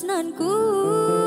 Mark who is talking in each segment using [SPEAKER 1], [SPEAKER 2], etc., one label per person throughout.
[SPEAKER 1] tresnanku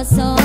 [SPEAKER 1] hermoso.